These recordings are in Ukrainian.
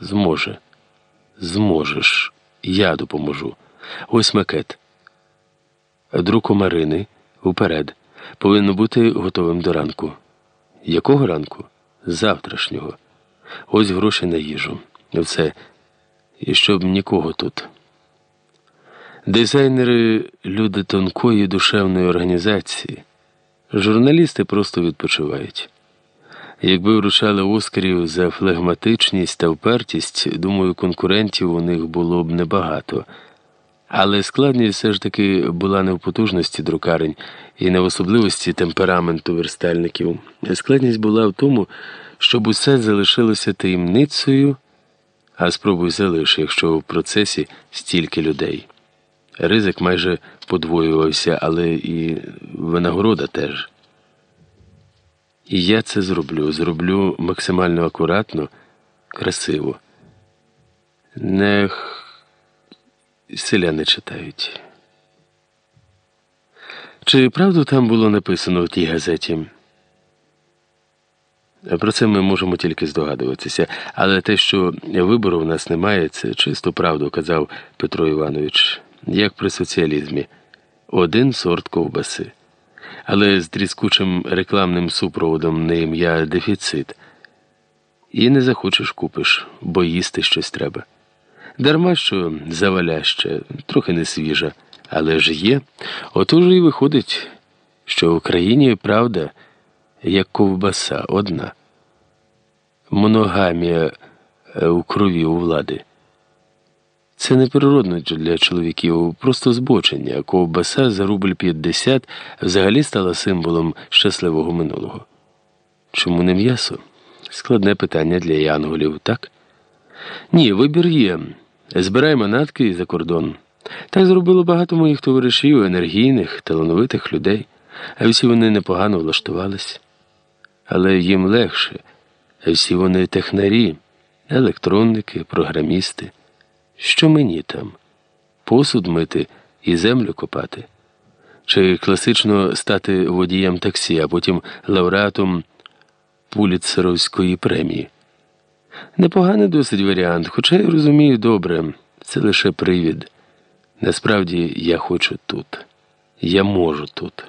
Зможе. Зможеш. Я допоможу. Ось макет. Друку Марини уперед. Повинно бути готовим до ранку. Якого ранку? Завтрашнього. Ось гроші на їжу. Все. І щоб нікого тут. Дизайнери люди тонкої душевної організації. Журналісти просто відпочивають. Якби вручали Оскарів за флегматичність та впертість, думаю, конкурентів у них було б небагато. Але складність все ж таки була не в потужності друкарень і не в особливості темпераменту верстальників. Складність була в тому, щоб усе залишилося таємницею, а спробуй залиш, якщо в процесі стільки людей. Ризик майже подвоювався, але і винагорода теж. І я це зроблю, зроблю максимально акуратно, красиво. Не селяни читають. Чи правду там було написано в тій газеті? Про це ми можемо тільки здогадуватися, але те, що вибору в нас немає, це чисто правду казав Петро Іванович, як при соціалізмі один сорт ковбаси. Але з тріскучим рекламним супроводом на ім'я дефіцит. І не захочеш купиш, бо їсти щось треба. Дарма що заваляще, трохи не свіжа, але ж є. Отож і виходить, що в Україні правда, як ковбаса одна. Моногамія е, у крові у влади. Це не природно для чоловіків, просто збочення, ковбаса за рубль 50 взагалі стала символом щасливого минулого. Чому не м'ясо? Складне питання для янголів, так? Ні, вибір є. Збирай манатки і за кордон. Так зробило багато моїх товаришів, енергійних, талановитих людей, а всі вони непогано влаштувались. Але їм легше, а всі вони технарі, електронники, програмісти. Що мені там? Посуд мити і землю копати? Чи класично стати водієм таксі, а потім лауреатом Пуліцеровської премії? Непоганий досить варіант, хоча я розумію добре, це лише привід. Насправді я хочу тут. Я можу тут.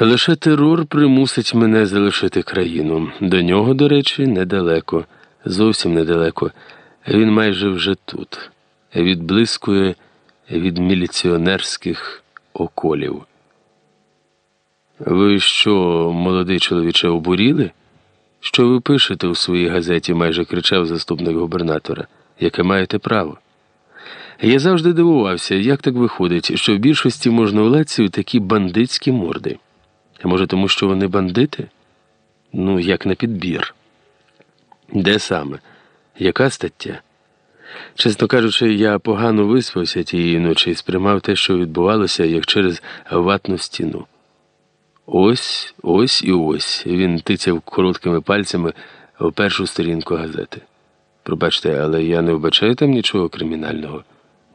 Лише терор примусить мене залишити країну. До нього, до речі, недалеко, зовсім недалеко. Він майже вже тут, відблискує від міліціонерських околів. Ви що, молодий чоловіче, обуріли? Що ви пишете у своїй газеті? майже кричав заступник губернатора, яке маєте право. Я завжди дивувався, як так виходить, що в більшості можновладців такі бандитські морди. А може, тому що вони бандити? Ну, як на підбір. Де саме? Яка стаття? Чесно кажучи, я погано виспався тієї ночі і сприймав те, що відбувалося, як через ватну стіну. Ось, ось і ось. Він тицяв короткими пальцями в першу сторінку газети. Пробачте, але я не вбачаю там нічого кримінального,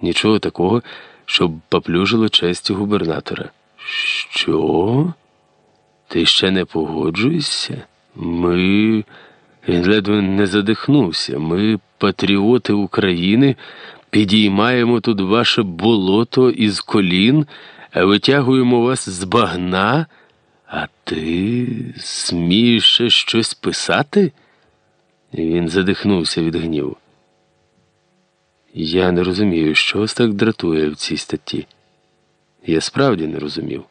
нічого такого, щоб поплюжило честі губернатора. Що? Ти ще не погоджуєшся? Ми. Він ледве не задихнувся. Ми, патріоти України, підіймаємо тут ваше болото із колін, витягуємо вас з багна. А ти смієш ще щось писати? Він задихнувся від гніву. Я не розумію, що вас так дратує в цій статті. Я справді не розумів.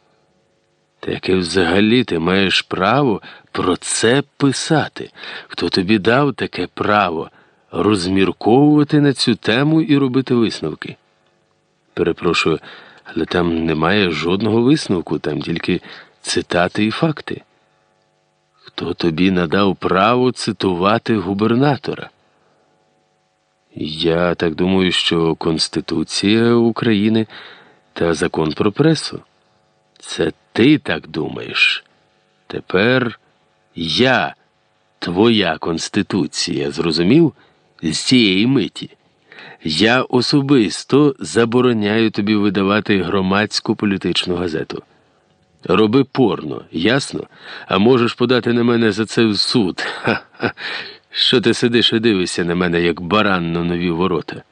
Та яке взагалі ти маєш право про це писати? Хто тобі дав таке право розмірковувати на цю тему і робити висновки? Перепрошую, але там немає жодного висновку, там тільки цитати і факти. Хто тобі надав право цитувати губернатора? Я так думаю, що Конституція України та закон про пресу. Це ти так думаєш. Тепер я, твоя Конституція, зрозумів з цієї миті. Я особисто забороняю тобі видавати громадську політичну газету. Роби порно, ясно? А можеш подати на мене за це в суд. Ха-ха. Що ти сидиш і дивишся на мене, як баран на нові ворота?